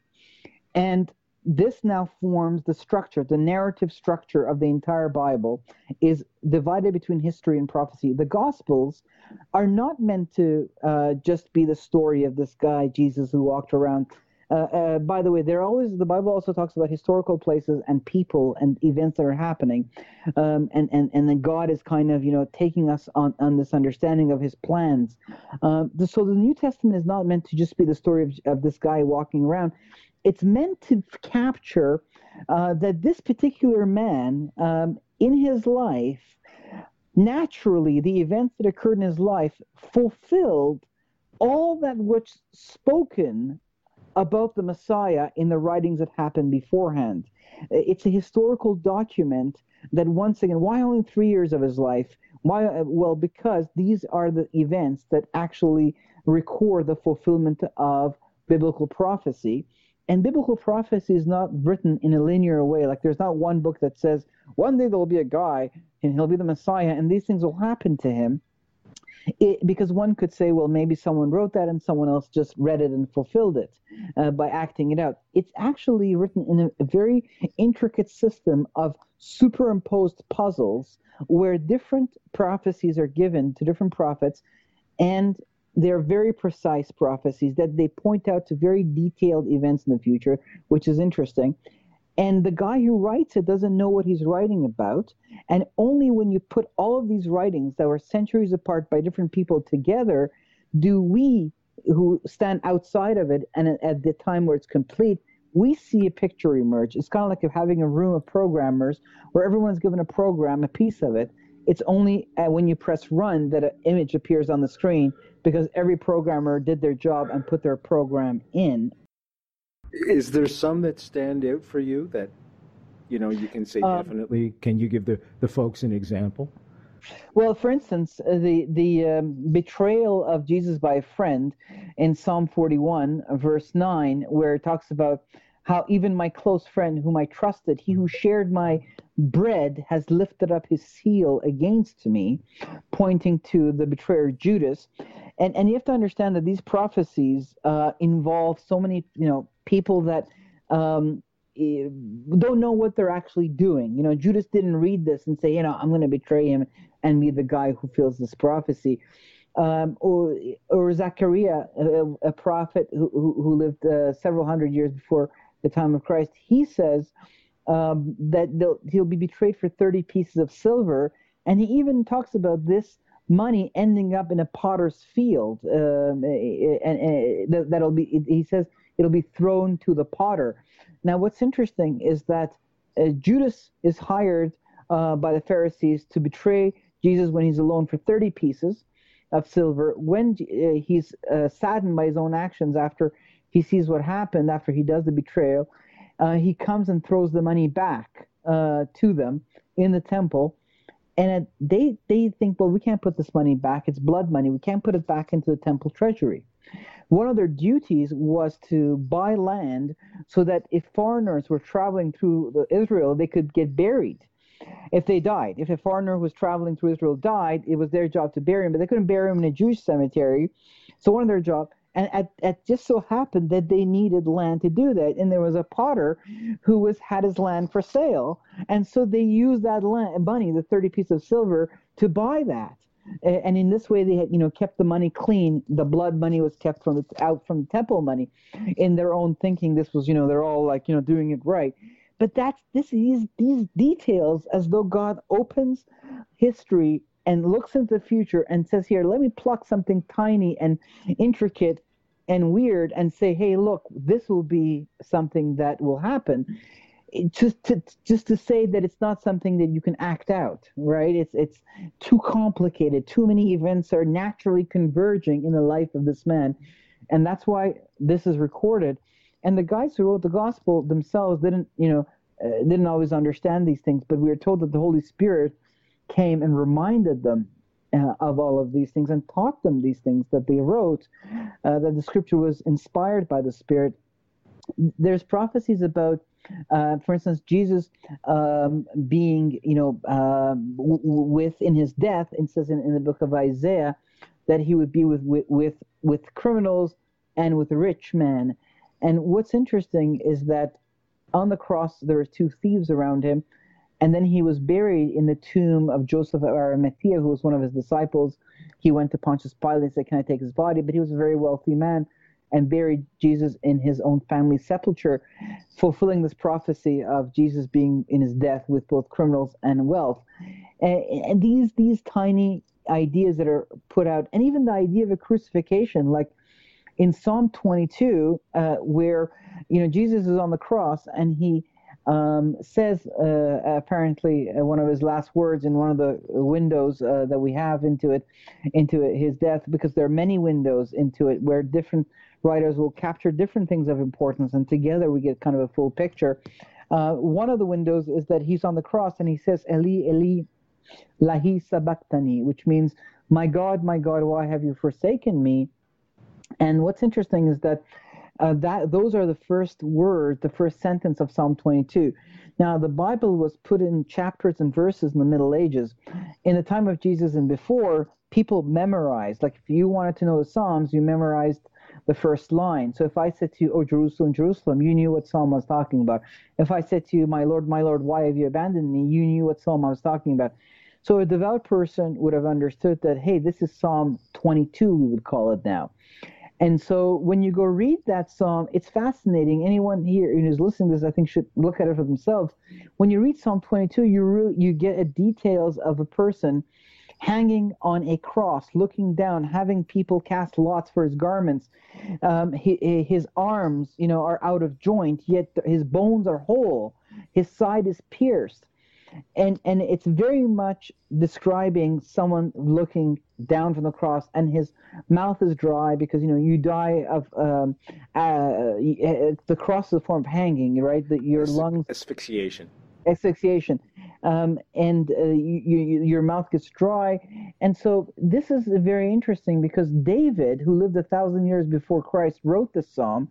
And this now forms the structure, the narrative structure of the entire Bible is divided between history and prophecy. The Gospels are not meant to uh, just be the story of this guy, Jesus, who walked around. Uh, uh, by the way, they're always the Bible also talks about historical places and people and events that are happening, um, and and and then God is kind of you know taking us on on this understanding of His plans. Um, so the New Testament is not meant to just be the story of, of this guy walking around it's meant to capture uh, that this particular man um, in his life, naturally, the events that occurred in his life fulfilled all that was spoken about the Messiah in the writings that happened beforehand. It's a historical document that, once again, why only three years of his life? Why? Uh, well, because these are the events that actually record the fulfillment of biblical prophecy. And biblical prophecy is not written in a linear way. Like there's not one book that says one day there will be a guy and he'll be the Messiah and these things will happen to him. It, because one could say, well, maybe someone wrote that and someone else just read it and fulfilled it uh, by acting it out. It's actually written in a, a very intricate system of superimposed puzzles where different prophecies are given to different prophets and they're very precise prophecies that they point out to very detailed events in the future, which is interesting. And the guy who writes it doesn't know what he's writing about. And only when you put all of these writings that were centuries apart by different people together, do we, who stand outside of it and at the time where it's complete, we see a picture emerge. It's kind of like having a room of programmers where everyone's given a program, a piece of it. It's only when you press run that an image appears on the screen because every programmer did their job and put their program in. Is there some that stand out for you that you know you can say um, definitely? Can you give the, the folks an example? Well, for instance, uh, the the um, betrayal of Jesus by a friend in Psalm 41, verse 9, where it talks about how even my close friend, whom I trusted, he who shared my bread, has lifted up his heel against me, pointing to the betrayer Judas and and you have to understand that these prophecies uh, involve so many you know people that um, eh, don't know what they're actually doing. You know, Judas didn't read this and say, you know, I'm going to betray him and be the guy who feels this prophecy. Um, or, or Zechariah, a, a prophet who, who lived uh, several hundred years before the time of Christ, he says um, that he'll be betrayed for 30 pieces of silver. And he even talks about this money ending up in a potter's field, um, and, and that'll be. He says it'll be thrown to the potter. Now, what's interesting is that uh, Judas is hired uh, by the Pharisees to betray Jesus when he's alone for 30 pieces of silver. When uh, he's uh, saddened by his own actions after he sees what happened, after he does the betrayal, uh, he comes and throws the money back uh, to them in the temple and they they think, well, we can't put this money back. It's blood money. We can't put it back into the temple treasury. One of their duties was to buy land so that if foreigners were traveling through Israel, they could get buried if they died. If a foreigner who was traveling through Israel died, it was their job to bury him, but they couldn't bury him in a Jewish cemetery. So one of their jobs and it, just so happened that they needed land to do that and there was a potter who was had his land for sale and so they used that land, money the 30 piece of silver to buy that and in this way they had you know kept the money clean. The blood money was kept from the, out from the temple money in their own thinking. This was you know they're all like you know doing it right. But that's this these these details as though god opens history and looks into the future and says, Here, let me pluck something tiny and intricate and weird and say, Hey, look, this will be something that will happen. Just to just to say that it's not something that you can act out, right? It's it's too complicated. Too many events are naturally converging in the life of this man, and that's why this is recorded. And the guys who wrote the gospel themselves didn't, you know, uh, didn't always understand these things, but we are told that the Holy Spirit came and reminded them uh, of all of these things and taught them these things that they wrote, uh, that the scripture was inspired by the Spirit. There's prophecies about, uh, for instance, Jesus um, being, you know, uh, w- with in his death. It says in, in the book of Isaiah that he would be with with with, criminals and with rich men. And what's interesting is that on the cross there were two thieves around him and then he was buried in the tomb of Joseph of Arimathea, who was one of his disciples. He went to Pontius Pilate and said, Can I take his body? But he was a very wealthy man and buried Jesus in his own family sepulchre, fulfilling this prophecy of Jesus being in his death with both criminals and wealth. And, and these these tiny ideas that are put out, and even the idea of a crucifixion, like in Psalm 22, uh, where you know Jesus is on the cross and he um, says uh, apparently uh, one of his last words in one of the windows uh, that we have into it, into his death, because there are many windows into it where different writers will capture different things of importance, and together we get kind of a full picture. Uh, one of the windows is that he's on the cross and he says, Eli, Eli, lahi sabachthani, which means, My God, my God, why have you forsaken me? And what's interesting is that uh, that those are the first words, the first sentence of Psalm 22. Now, the Bible was put in chapters and verses in the Middle Ages. In the time of Jesus and before, people memorized. Like if you wanted to know the Psalms, you memorized the first line. So if I said to you, "Oh Jerusalem, Jerusalem," you knew what psalm I was talking about. If I said to you, "My Lord, my Lord, why have you abandoned me?" you knew what psalm I was talking about. So a devout person would have understood that, hey, this is Psalm 22, we would call it now. And so when you go read that psalm, it's fascinating. Anyone here who's listening to this, I think, should look at it for themselves. When you read Psalm 22, you really, you get a details of a person hanging on a cross, looking down, having people cast lots for his garments. Um, he, his arms, you know, are out of joint, yet his bones are whole. His side is pierced and and it's very much describing someone looking down from the cross and his mouth is dry because you know you die of um, uh, uh the cross is a form of hanging right that your lungs asphyxiation asphyxiation um, and uh, you, you, your mouth gets dry. And so this is very interesting because david who lived a thousand years before christ wrote this psalm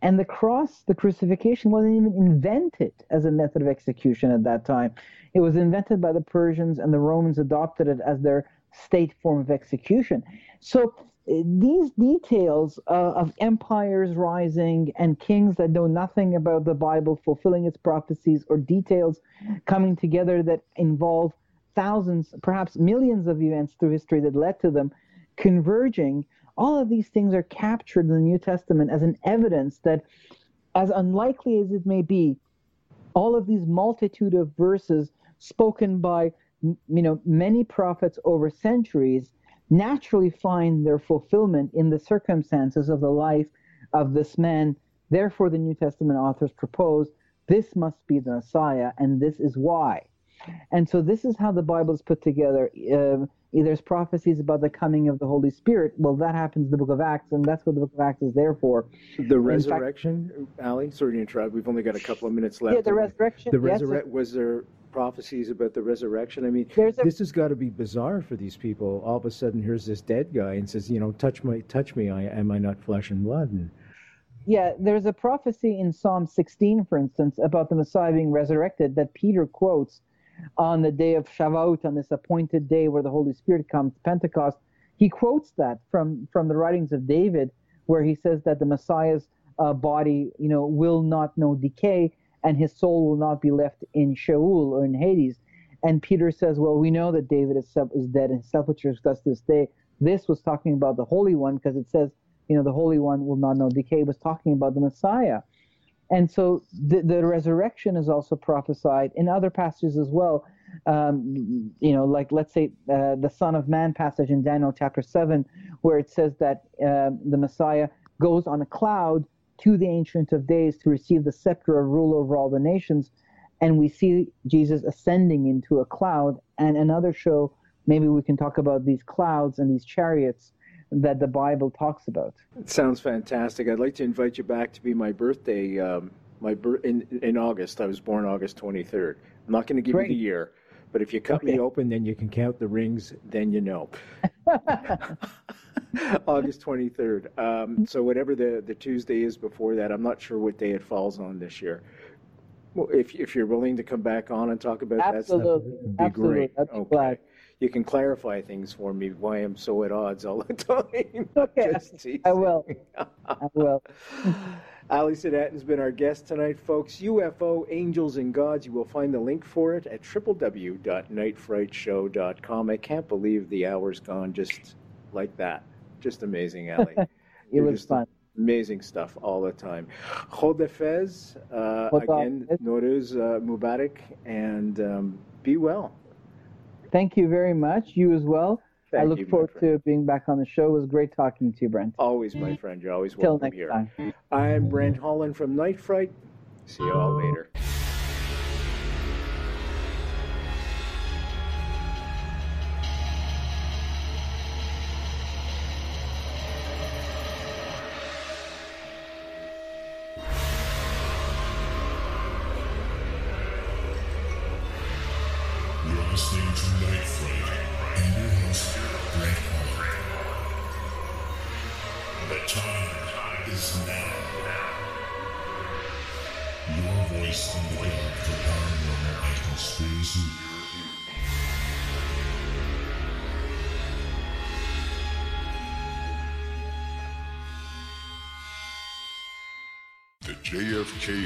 and the cross the crucifixion wasn't even invented as a method of execution at that time. It was invented by the persians and the romans adopted it as their state form of execution. So these details uh, of empires rising and kings that know nothing about the Bible fulfilling its prophecies, or details coming together that involve thousands, perhaps millions of events through history that led to them converging, all of these things are captured in the New Testament as an evidence that, as unlikely as it may be, all of these multitude of verses spoken by you know many prophets over centuries naturally find their fulfillment in the circumstances of the life of this man. Therefore, the New Testament authors propose this must be the Messiah, and this is why. And so, this is how the Bible is put together. Uh, there's prophecies about the coming of the Holy Spirit. Well, that happens in the book of Acts, and that's what the book of Acts is there for. The resurrection, fact, Ali, sorry to interrupt. We've only got a couple of minutes left. Yeah, the resurrection. The resurrection, yes, was there prophecies about the resurrection. I mean, a, this has got to be bizarre for these people. All of a sudden, here's this dead guy and says, you know, touch my, touch me. I am I not flesh and blood? And, yeah, there's a prophecy in Psalm 16, for instance, about the Messiah being resurrected that Peter quotes on the day of Shavuot, on this appointed day where the Holy Spirit comes, Pentecost. He quotes that from from the writings of David, where he says that the Messiah's uh, body, you know, will not know decay, and his soul will not be left in Sheol or in Hades. And Peter says, Well, we know that David is, is dead and sepulchre is thus this day. This was talking about the Holy One because it says, you know, the Holy One will not know decay. Was talking about the Messiah. And so the, the resurrection is also prophesied in other passages as well. Um, you know, like let's say uh, the Son of Man passage in Daniel chapter 7, where it says that uh, the Messiah goes on a cloud to the Ancient of Days to receive the scepter of rule over all the nations. And we see Jesus ascending into a cloud. And another show, maybe we can talk about these clouds and these chariots that the Bible talks about. It sounds fantastic. I'd like to invite you back to be my birthday. Um, my bir- in in August. I was born August 23rd. I'm not going to give Great. you the year, But if you cut Okay. me open, then you can count the rings. Then you know. (laughs) (laughs) August 23rd. Um, so whatever the, the Tuesday is before that, I'm not sure what day it falls on this year. Well, if, if you're willing to come back on and talk about that stuff, Absolutely. Absolutely. great. I'd be okay. glad. You can clarify things for me why I'm so at odds all the (laughs) time. Okay. I will. I will. (laughs) Ali Siadtan's been our guest tonight, folks. UFO, Angels, and Gods. You will find the link for it at www.nightfrightshow.com. I can't believe the hour's gone just like that. Just amazing, Ali. (laughs) It You're was fun. Amazing stuff all the time. Khodahafez, uh, again, Noruz uh, Mubarak, and um, be well. Thank you very much. You as well. I Thank look you, forward to being back on the show. It was great talking to you, Brent. Always, my friend. You're always Till welcome next here. time. I'm Brent Holland from Night Fright. See you all later.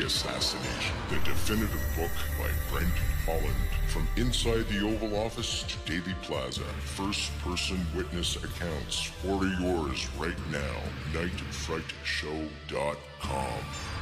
Assassination, the definitive book by Brent Holland. From inside the Oval Office to Dealey Plaza, first person witness accounts. Order yours right now. NightFrightShow.com.